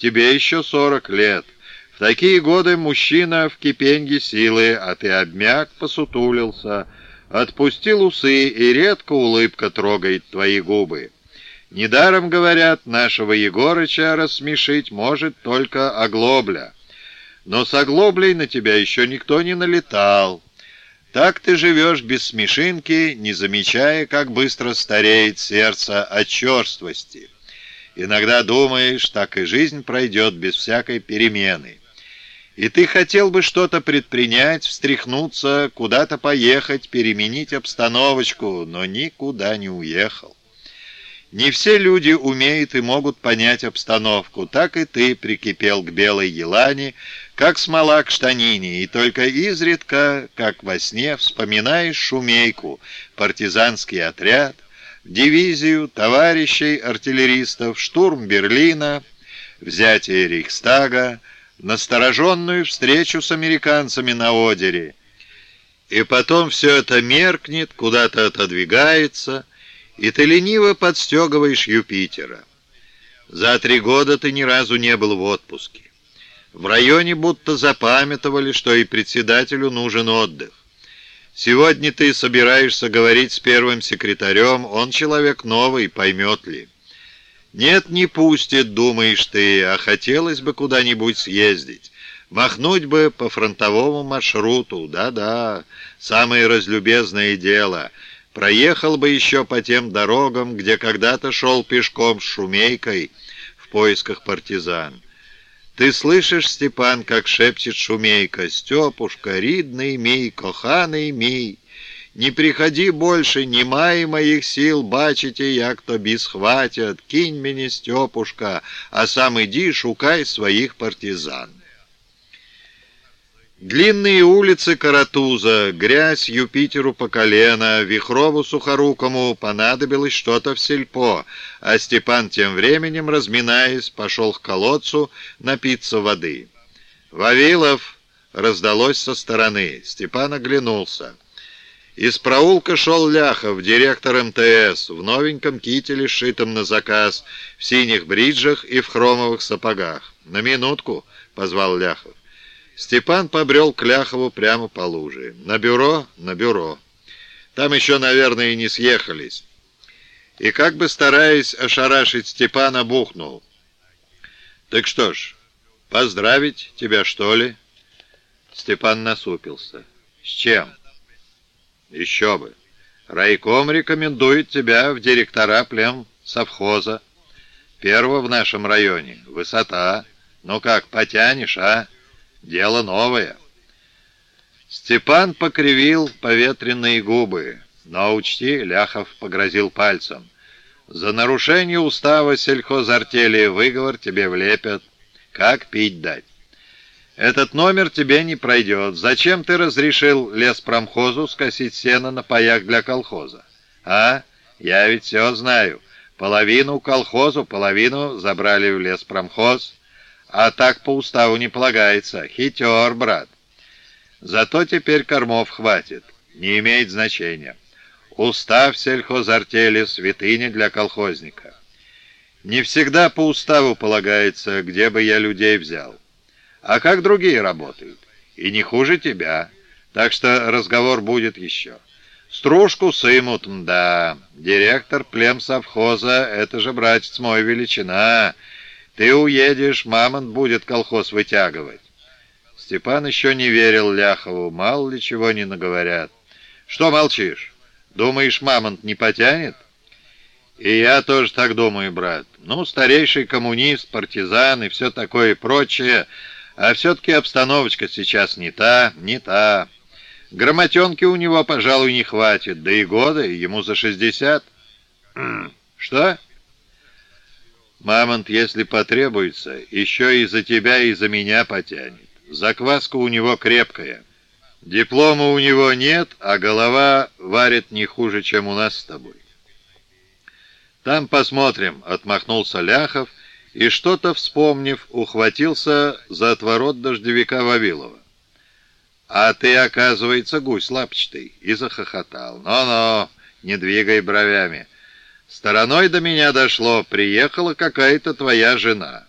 Тебе еще сорок лет. В такие годы мужчина в кипенье силы, а ты обмяк, посутулился, отпустил усы, и редко улыбка трогает твои губы. Недаром, говорят, нашего Егорыча рассмешить может только оглобля. Но с оглоблей на тебя еще никто не налетал. Так ты живешь без смешинки, не замечая, как быстро стареет сердце от черствости. Иногда думаешь, так и жизнь пройдет без всякой перемены. И ты хотел бы что-то предпринять, встряхнуться, куда-то поехать, переменить обстановочку, но никуда не уехал. Не все люди умеют и могут понять обстановку, так и ты прикипел к белой елане, как смола к штанине, и только изредка, как во сне, вспоминаешь шумейку, партизанский отряд, дивизию, товарищей артиллеристов, штурм Берлина, взятие Рейхстага, настороженную встречу с американцами на Одере. И потом все это меркнет, куда-то отодвигается, и ты лениво подстегиваешь Юпитера. За три года ты ни разу не был в отпуске. В районе будто запамятовали, что и председателю нужен отдых. Сегодня ты собираешься говорить с первым секретарем, он человек новый, поймет ли. Нет, не пустит, думаешь ты, а хотелось бы куда-нибудь съездить. Махнуть бы по фронтовому маршруту, да-да, самое разлюбезное дело. Проехал бы еще по тем дорогам, где когда-то шел пешком с шумейкой в поисках партизан. Ты слышишь, Степан, как шепчет шумейка, «Степушка, ридный мій, коханий мій, не приходи больше, немає моих сил, бачите, як тобі схватят, кинь мені, Степушка, а сам иди шукай своих партизан». Длинные улицы Каратуза, грязь Юпитеру по колено, Вихрову Сухорукому понадобилось что-то в сельпо, а Степан тем временем, разминаясь, пошел к колодцу напиться воды. «Вавилов!» — раздалось со стороны. Степан оглянулся. Из проулка шел Ляхов, директор МТС, в новеньком кителе, сшитом на заказ, в синих бриджах и в хромовых сапогах. «На минутку!» — позвал Ляхов. Степан побрел к Ляхову прямо по луже. На бюро? На бюро. Там еще, наверное, и не съехались. И как бы стараясь ошарашить Степана, бухнул. «Так что ж, поздравить тебя, что ли?» Степан насупился. «С чем?» «Еще бы. Райком рекомендует тебя в директора плем совхоза. Первого в нашем районе. Высота. Ну как, потянешь, а?» Дело новое. Степан покривил поветренные губы, но учти, Ляхов погрозил пальцем. За нарушение устава сельхозартели выговор тебе влепят. Как пить дать? Этот номер тебе не пройдет. Зачем ты разрешил леспромхозу скосить сено на паях для колхоза? А? Я ведь все знаю. Половину колхозу, половину забрали в леспромхоз. А так по уставу не полагается. Хитер, брат. Зато теперь кормов хватит. Не имеет значения. Устав сельхозартели — святыня для колхозника. Не всегда по уставу полагается, где бы я людей взял. А как другие работают? И не хуже тебя. Так что разговор будет еще. Стружку сымут, да. Директор плем совхоза — это же, братец мой, величина — ты уедешь, мамонт будет колхоз вытягивать. Степан еще не верил Ляхову, мало ли чего не наговорят. Что молчишь? Думаешь, мамонт не потянет? И я тоже так думаю, брат. Ну, старейший коммунист, партизан и все такое прочее, а все-таки обстановочка сейчас не та, не та. Грамотенки у него, пожалуй, не хватит, да и года, ему за шестьдесят. Что? Мамонт, если потребуется, еще и за тебя, и за меня потянет. Закваска у него крепкая. Диплома у него нет, а голова варит не хуже, чем у нас с тобой. Там посмотрим, отмахнулся Ляхов, и что-то вспомнив, ухватился за отворот дождевика Вавилова. «А ты, оказывается, гусь лапчатый!» И захохотал. «Но-но, не двигай бровями!» Стороной до меня дошло, приехала какая-то твоя жена.